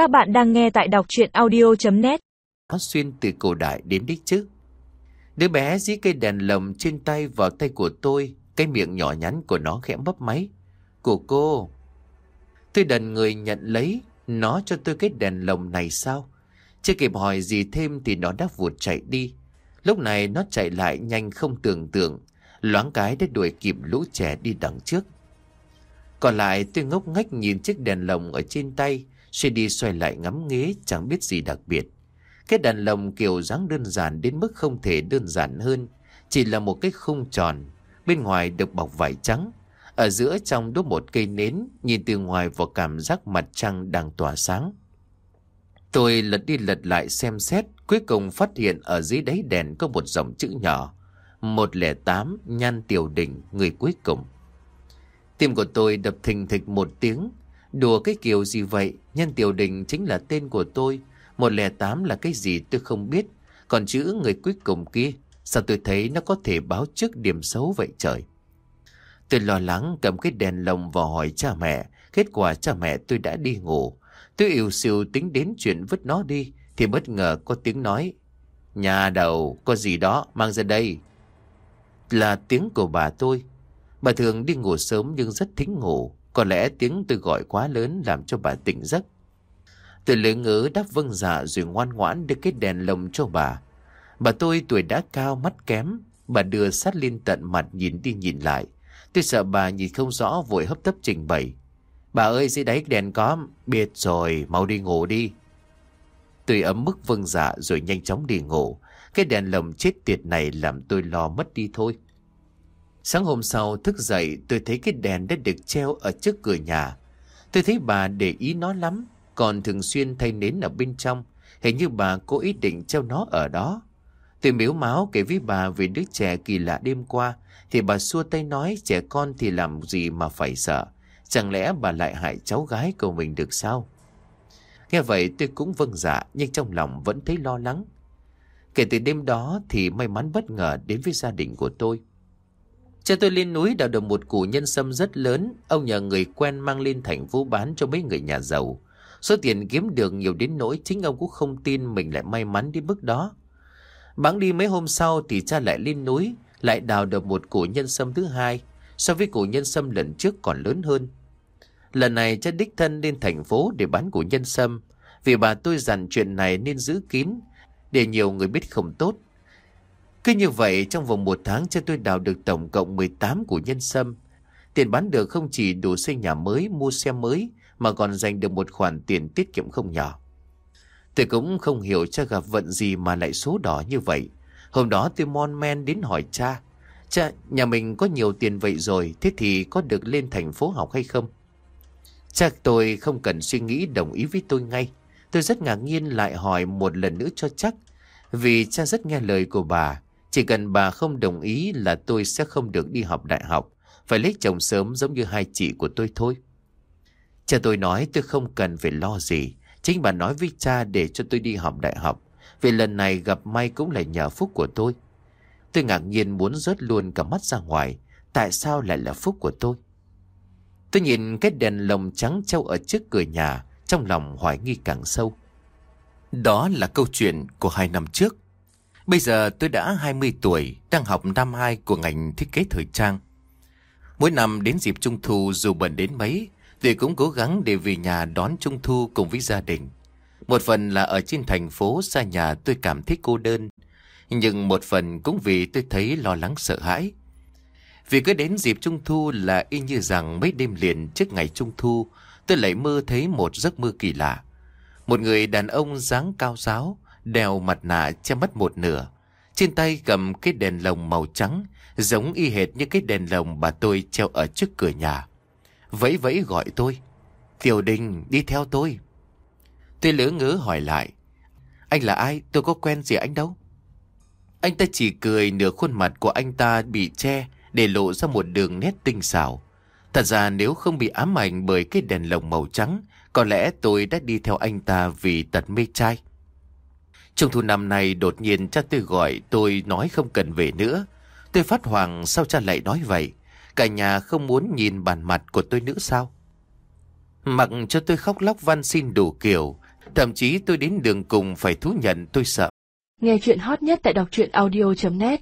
Các bạn đang nghe tại đọc chuyện audio.net Nó xuyên từ cổ đại đến đích chứ. Đứa bé dí cây đèn lồng trên tay vào tay của tôi, cái miệng nhỏ nhắn của nó khẽ bấp máy. Của cô. Tôi đần người nhận lấy, nó cho tôi cái đèn lồng này sao? Chưa kịp hỏi gì thêm thì nó đã vụt chạy đi. Lúc này nó chạy lại nhanh không tưởng tượng, loáng cái đã đuổi kịp lũ trẻ đi đằng trước. Còn lại tôi ngốc ngách nhìn chiếc đèn lồng ở trên tay, xoay đi xoay lại ngắm nghế chẳng biết gì đặc biệt. Cái đèn lồng kiểu dáng đơn giản đến mức không thể đơn giản hơn, chỉ là một cái khung tròn, bên ngoài được bọc vải trắng. Ở giữa trong đốt một cây nến, nhìn từ ngoài vào cảm giác mặt trăng đang tỏa sáng. Tôi lật đi lật lại xem xét, cuối cùng phát hiện ở dưới đáy đèn có một dòng chữ nhỏ. 108 Nhan Tiểu Đỉnh, người cuối cùng. Tim của tôi đập thình thịch một tiếng. Đùa cái kiểu gì vậy? Nhân Tiểu Đình chính là tên của tôi. 108 là cái gì tôi không biết. Còn chữ người cuối cùng kia, sao tôi thấy nó có thể báo trước điểm xấu vậy trời? Tôi lo lắng cầm cái đèn lồng vào hỏi cha mẹ. Kết quả cha mẹ tôi đã đi ngủ. Tôi yêu siêu tính đến chuyện vứt nó đi. Thì bất ngờ có tiếng nói. Nhà đầu, có gì đó, mang ra đây. Là tiếng của bà tôi. Bà thường đi ngủ sớm nhưng rất thính ngủ. Có lẽ tiếng tôi gọi quá lớn làm cho bà tỉnh giấc. Tôi lưỡi ngớ đáp vâng dạ rồi ngoan ngoãn đưa cái đèn lồng cho bà. Bà tôi tuổi đã cao mắt kém. Bà đưa sát lên tận mặt nhìn đi nhìn lại. Tôi sợ bà nhìn không rõ vội hấp tấp trình bày. Bà ơi dưới đáy đèn có. Biết rồi, mau đi ngủ đi. Tôi ấm mức vâng dạ rồi nhanh chóng đi ngủ. Cái đèn lồng chết tiệt này làm tôi lo mất đi thôi. Sáng hôm sau thức dậy tôi thấy cái đèn đã được treo ở trước cửa nhà. Tôi thấy bà để ý nó lắm, còn thường xuyên thay nến ở bên trong. Hình như bà cố ý định treo nó ở đó. Tôi miếu máu kể với bà về đứa trẻ kỳ lạ đêm qua, thì bà xua tay nói trẻ con thì làm gì mà phải sợ. Chẳng lẽ bà lại hại cháu gái của mình được sao? Nghe vậy tôi cũng vâng dạ nhưng trong lòng vẫn thấy lo lắng. Kể từ đêm đó thì may mắn bất ngờ đến với gia đình của tôi. Cha tôi lên núi đào được một củ nhân sâm rất lớn, ông nhờ người quen mang lên thành phố bán cho mấy người nhà giàu. Số tiền kiếm được nhiều đến nỗi chính ông cũng không tin mình lại may mắn đến mức đó. bán đi mấy hôm sau thì cha lại lên núi, lại đào được một củ nhân sâm thứ hai, so với củ nhân sâm lần trước còn lớn hơn. Lần này cha đích thân lên thành phố để bán củ nhân sâm, vì bà tôi dặn chuyện này nên giữ kín, để nhiều người biết không tốt. Cứ như vậy trong vòng một tháng cho tôi đào được tổng cộng 18 củ nhân sâm. Tiền bán được không chỉ đủ xây nhà mới, mua xe mới mà còn dành được một khoản tiền tiết kiệm không nhỏ. Tôi cũng không hiểu cha gặp vận gì mà lại số đỏ như vậy. Hôm đó tôi mon men đến hỏi cha. Cha, nhà mình có nhiều tiền vậy rồi, thế thì có được lên thành phố học hay không? Cha tôi không cần suy nghĩ đồng ý với tôi ngay. Tôi rất ngạc nhiên lại hỏi một lần nữa cho chắc. Vì cha rất nghe lời của bà. Chỉ cần bà không đồng ý là tôi sẽ không được đi học đại học. Phải lấy chồng sớm giống như hai chị của tôi thôi. Cha tôi nói tôi không cần phải lo gì. Chính bà nói với cha để cho tôi đi học đại học. Vì lần này gặp may cũng là nhờ phúc của tôi. Tôi ngạc nhiên muốn rớt luôn cả mắt ra ngoài. Tại sao lại là phúc của tôi? Tôi nhìn cái đèn lồng trắng treo ở trước cửa nhà. Trong lòng hoài nghi càng sâu. Đó là câu chuyện của hai năm trước. Bây giờ tôi đã 20 tuổi, đang học năm 2 của ngành thiết kế thời trang. Mỗi năm đến dịp Trung Thu dù bận đến mấy, tôi cũng cố gắng để về nhà đón Trung Thu cùng với gia đình. Một phần là ở trên thành phố xa nhà tôi cảm thấy cô đơn, nhưng một phần cũng vì tôi thấy lo lắng sợ hãi. Vì cứ đến dịp Trung Thu là y như rằng mấy đêm liền trước ngày Trung Thu, tôi lại mơ thấy một giấc mơ kỳ lạ. Một người đàn ông dáng cao giáo, đeo mặt nạ che mất một nửa. Trên tay cầm cái đèn lồng màu trắng, giống y hệt như cái đèn lồng bà tôi treo ở trước cửa nhà. Vẫy vẫy gọi tôi. Tiểu Đình, đi theo tôi. Tôi lỡ ngớ hỏi lại. Anh là ai? Tôi có quen gì anh đâu. Anh ta chỉ cười nửa khuôn mặt của anh ta bị che để lộ ra một đường nét tinh xảo. Thật ra nếu không bị ám ảnh bởi cái đèn lồng màu trắng, có lẽ tôi đã đi theo anh ta vì tật mê trai. Trung thu năm nay đột nhiên cha tôi gọi tôi nói không cần về nữa. Tôi phát hoàng sao cha lại nói vậy? Cả nhà không muốn nhìn bản mặt của tôi nữa sao? Mặc cho tôi khóc lóc van xin đủ kiểu, Thậm chí tôi đến đường cùng phải thú nhận tôi sợ. Nghe chuyện hot nhất tại đọc truyện audio.net